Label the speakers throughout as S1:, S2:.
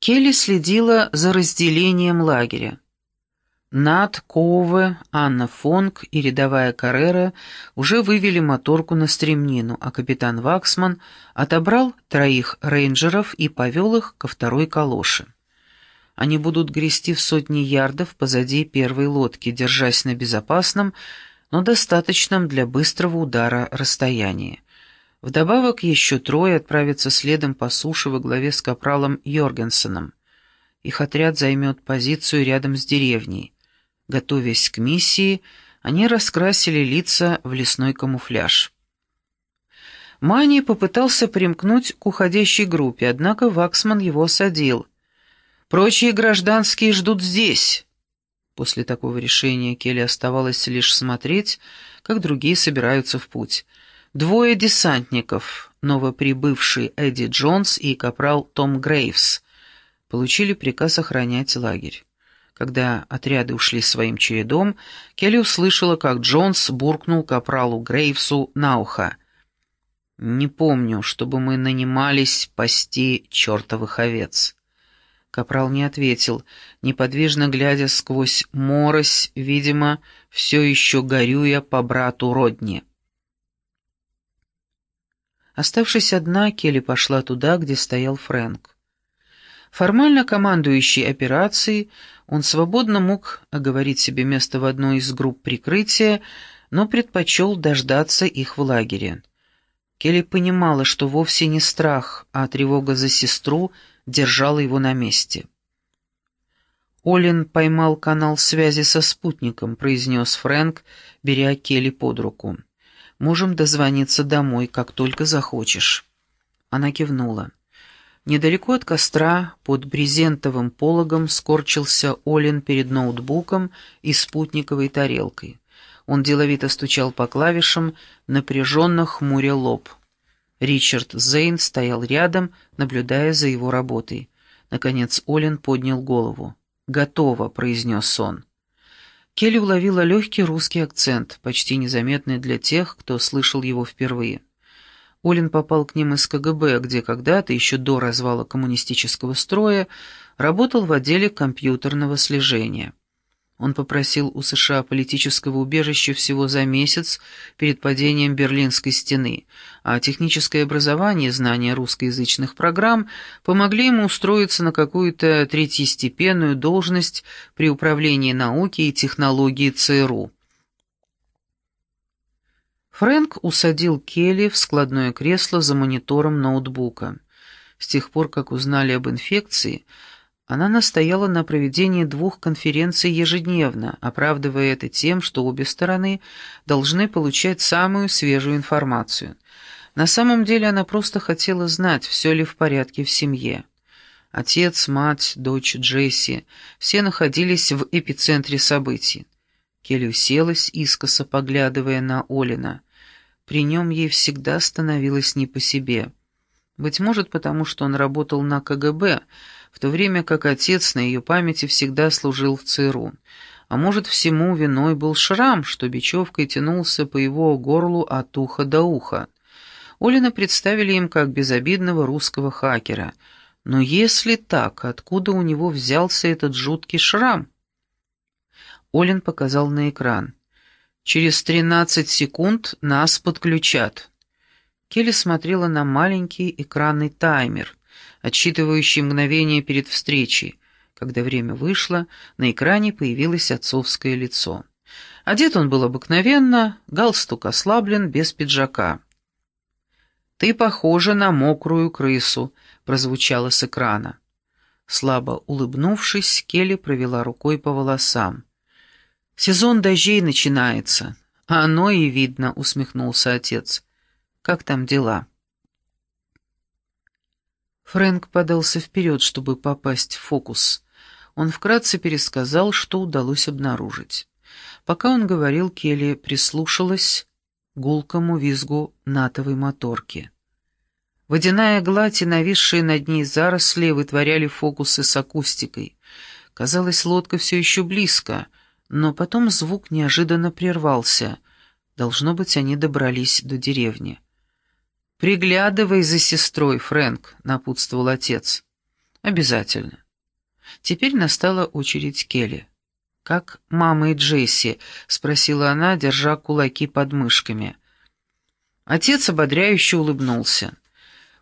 S1: Келли следила за разделением лагеря. Над, Коуве, Анна Фонг и рядовая Каррера уже вывели моторку на стремнину, а капитан Ваксман отобрал троих рейнджеров и повел их ко второй калоше. Они будут грести в сотни ярдов позади первой лодки, держась на безопасном, но достаточном для быстрого удара расстоянии. Вдобавок еще трое отправятся следом по суше во главе с капралом Йоргенсеном. Их отряд займет позицию рядом с деревней. Готовясь к миссии, они раскрасили лица в лесной камуфляж. Мани попытался примкнуть к уходящей группе, однако Ваксман его осадил. «Прочие гражданские ждут здесь». После такого решения Келли оставалось лишь смотреть, как другие собираются в путь. Двое десантников, новоприбывший Эдди Джонс и капрал Том Грейвс, получили приказ охранять лагерь. Когда отряды ушли своим чередом, Келли услышала, как Джонс буркнул капралу Грейвсу на ухо. «Не помню, чтобы мы нанимались пасти чертовых овец». Капрал не ответил, неподвижно глядя сквозь морось, видимо, все еще горюя по брату Родни. Оставшись одна, Келли пошла туда, где стоял Фрэнк. Формально командующий операцией, он свободно мог оговорить себе место в одной из групп прикрытия, но предпочел дождаться их в лагере. Келли понимала, что вовсе не страх, а тревога за сестру держала его на месте. «Олин поймал канал связи со спутником», — произнес Фрэнк, беря Келли под руку. «Можем дозвониться домой, как только захочешь». Она кивнула. Недалеко от костра, под брезентовым пологом, скорчился Олин перед ноутбуком и спутниковой тарелкой. Он деловито стучал по клавишам, напряженно хмуря лоб. Ричард Зейн стоял рядом, наблюдая за его работой. Наконец Олин поднял голову. «Готово», — произнес он. Келли уловила легкий русский акцент, почти незаметный для тех, кто слышал его впервые. Олин попал к ним из КГБ, где когда-то, еще до развала коммунистического строя, работал в отделе компьютерного слежения. Он попросил у США политического убежища всего за месяц перед падением Берлинской стены, а техническое образование и знание русскоязычных программ помогли ему устроиться на какую-то третьестепенную должность при управлении науки и технологии ЦРУ. Фрэнк усадил Келли в складное кресло за монитором ноутбука. С тех пор, как узнали об инфекции, она настояла на проведении двух конференций ежедневно, оправдывая это тем, что обе стороны должны получать самую свежую информацию. На самом деле она просто хотела знать, все ли в порядке в семье. Отец, мать, дочь Джесси — все находились в эпицентре событий. Келли уселась, искоса поглядывая на Олина. При нем ей всегда становилось не по себе. Быть может, потому что он работал на КГБ, в то время как отец на ее памяти всегда служил в ЦРУ. А может, всему виной был шрам, что бечевкой тянулся по его горлу от уха до уха. Олина представили им как безобидного русского хакера. Но если так, откуда у него взялся этот жуткий шрам? Олин показал на экран. Через 13 секунд нас подключат». Келли смотрела на маленький экранный таймер, отсчитывающий мгновение перед встречей. Когда время вышло, на экране появилось отцовское лицо. Одет он был обыкновенно, галстук ослаблен, без пиджака. «Ты похожа на мокрую крысу», — прозвучало с экрана. Слабо улыбнувшись, Келли провела рукой по волосам. Сезон дождей начинается. А оно и видно, усмехнулся отец. Как там дела? Фрэнк подался вперед, чтобы попасть в фокус. Он вкратце пересказал, что удалось обнаружить. Пока он говорил, Келли прислушалась к гулкому визгу натовой моторки. Водяная гладь и нависшие над ней заросли вытворяли фокусы с акустикой. Казалось, лодка все еще близко — но потом звук неожиданно прервался. Должно быть, они добрались до деревни. «Приглядывай за сестрой, Фрэнк», — напутствовал отец. «Обязательно». Теперь настала очередь Келли. «Как мама и Джесси?» — спросила она, держа кулаки под мышками. Отец ободряюще улыбнулся.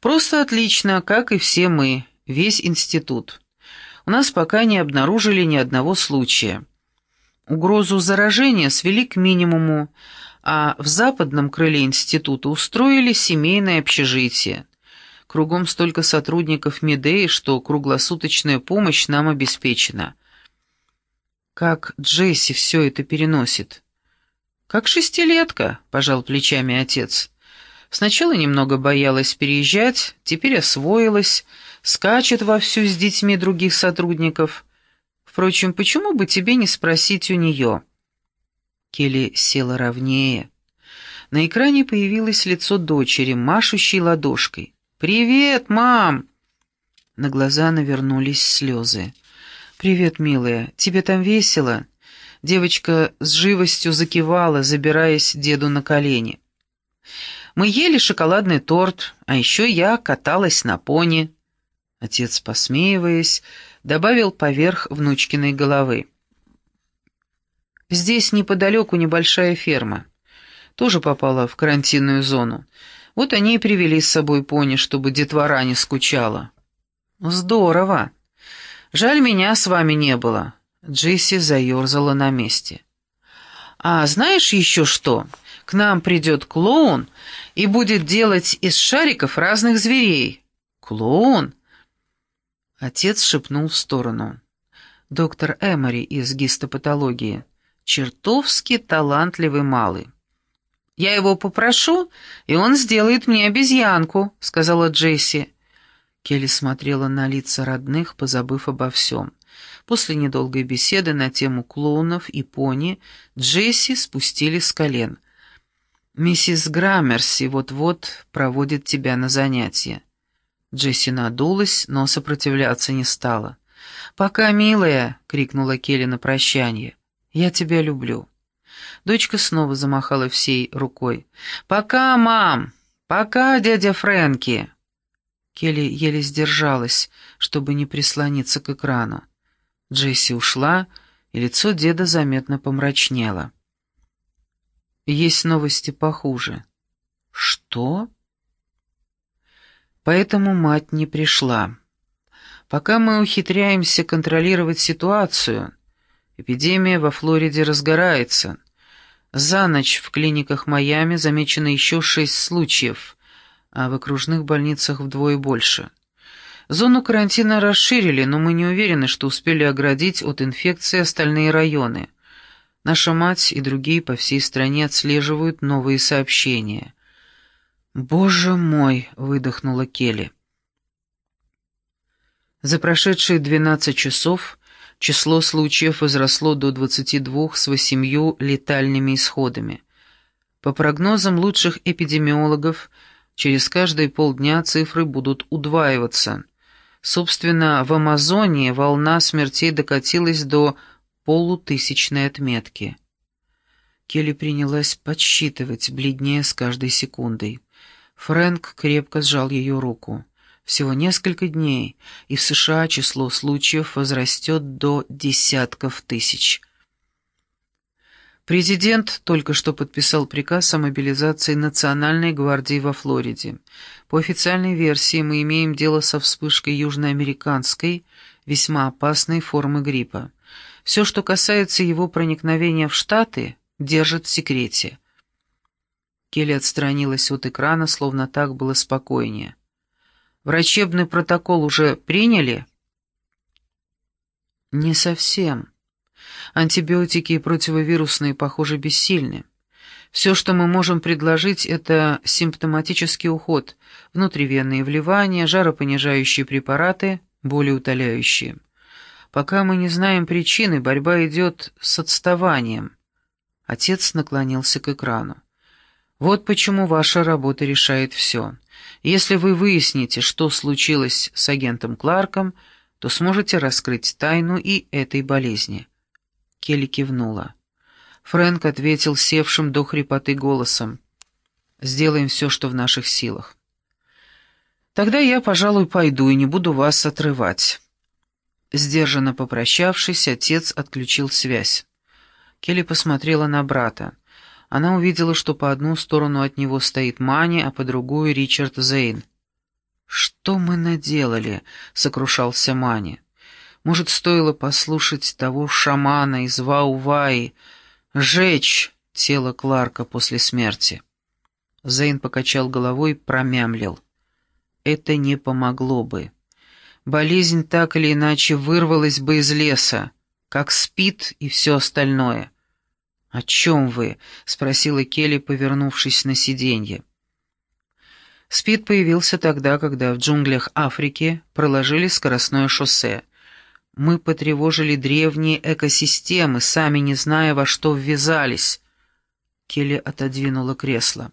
S1: «Просто отлично, как и все мы, весь институт. У нас пока не обнаружили ни одного случая. Угрозу заражения свели к минимуму, а в западном крыле института устроили семейное общежитие. Кругом столько сотрудников Медеи, что круглосуточная помощь нам обеспечена. Как Джесси все это переносит? Как шестилетка, пожал плечами отец. Сначала немного боялась переезжать, теперь освоилась, скачет вовсю с детьми других сотрудников. Впрочем, почему бы тебе не спросить у нее?» Келли села ровнее. На экране появилось лицо дочери, машущей ладошкой. «Привет, мам!» На глаза навернулись слезы. «Привет, милая. Тебе там весело?» Девочка с живостью закивала, забираясь деду на колени. «Мы ели шоколадный торт, а еще я каталась на пони». Отец, посмеиваясь, добавил поверх внучкиной головы. «Здесь неподалеку небольшая ферма. Тоже попала в карантинную зону. Вот они и привели с собой пони, чтобы детвора не скучала. Здорово. Жаль, меня с вами не было. Джесси заерзала на месте. А знаешь еще что? К нам придет клоун и будет делать из шариков разных зверей. Клоун? Отец шепнул в сторону. Доктор Эмори из гистопатологии. Чертовски талантливый малый. «Я его попрошу, и он сделает мне обезьянку», — сказала Джесси. Келли смотрела на лица родных, позабыв обо всем. После недолгой беседы на тему клоунов и пони Джесси спустили с колен. «Миссис Граммерси вот-вот проводит тебя на занятия». Джесси надулась, но сопротивляться не стала. «Пока, милая!» — крикнула Келли на прощание. «Я тебя люблю». Дочка снова замахала всей рукой. «Пока, мам! Пока, дядя Фрэнки!» Келли еле сдержалась, чтобы не прислониться к экрану. Джесси ушла, и лицо деда заметно помрачнело. «Есть новости похуже». «Что?» Поэтому мать не пришла. Пока мы ухитряемся контролировать ситуацию, эпидемия во Флориде разгорается. За ночь в клиниках Майами замечено еще шесть случаев, а в окружных больницах вдвое больше. Зону карантина расширили, но мы не уверены, что успели оградить от инфекции остальные районы. Наша мать и другие по всей стране отслеживают новые сообщения. «Боже мой!» — выдохнула Келли. За прошедшие 12 часов число случаев возросло до 22 с восемью летальными исходами. По прогнозам лучших эпидемиологов, через каждые полдня цифры будут удваиваться. Собственно, в Амазонии волна смертей докатилась до полутысячной отметки. Келли принялась подсчитывать, бледнее с каждой секундой. Фрэнк крепко сжал ее руку. Всего несколько дней, и в США число случаев возрастет до десятков тысяч. Президент только что подписал приказ о мобилизации Национальной гвардии во Флориде. По официальной версии мы имеем дело со вспышкой южноамериканской, весьма опасной формы гриппа. Все, что касается его проникновения в Штаты, держит в секрете. Келли отстранилась от экрана, словно так было спокойнее. Врачебный протокол уже приняли? Не совсем. Антибиотики и противовирусные, похоже, бессильны. Все, что мы можем предложить, это симптоматический уход, внутривенные вливания, жаропонижающие препараты, болеутоляющие. Пока мы не знаем причины, борьба идет с отставанием. Отец наклонился к экрану. Вот почему ваша работа решает все. Если вы выясните, что случилось с агентом Кларком, то сможете раскрыть тайну и этой болезни». Келли кивнула. Фрэнк ответил севшим до хрипоты голосом. «Сделаем все, что в наших силах». Тогда я, пожалуй, пойду и не буду вас отрывать». Сдержанно попрощавшись, отец отключил связь. Келли посмотрела на брата. Она увидела, что по одну сторону от него стоит Мани, а по другую — Ричард Зейн. «Что мы наделали?» — сокрушался Мани. «Может, стоило послушать того шамана из Вау-Ваи, жечь тело Кларка после смерти?» Зейн покачал головой и промямлил. «Это не помогло бы. Болезнь так или иначе вырвалась бы из леса, как спит и все остальное». «О чем вы?» — спросила Келли, повернувшись на сиденье. Спид появился тогда, когда в джунглях Африки проложили скоростное шоссе. Мы потревожили древние экосистемы, сами не зная, во что ввязались. Келли отодвинула кресло.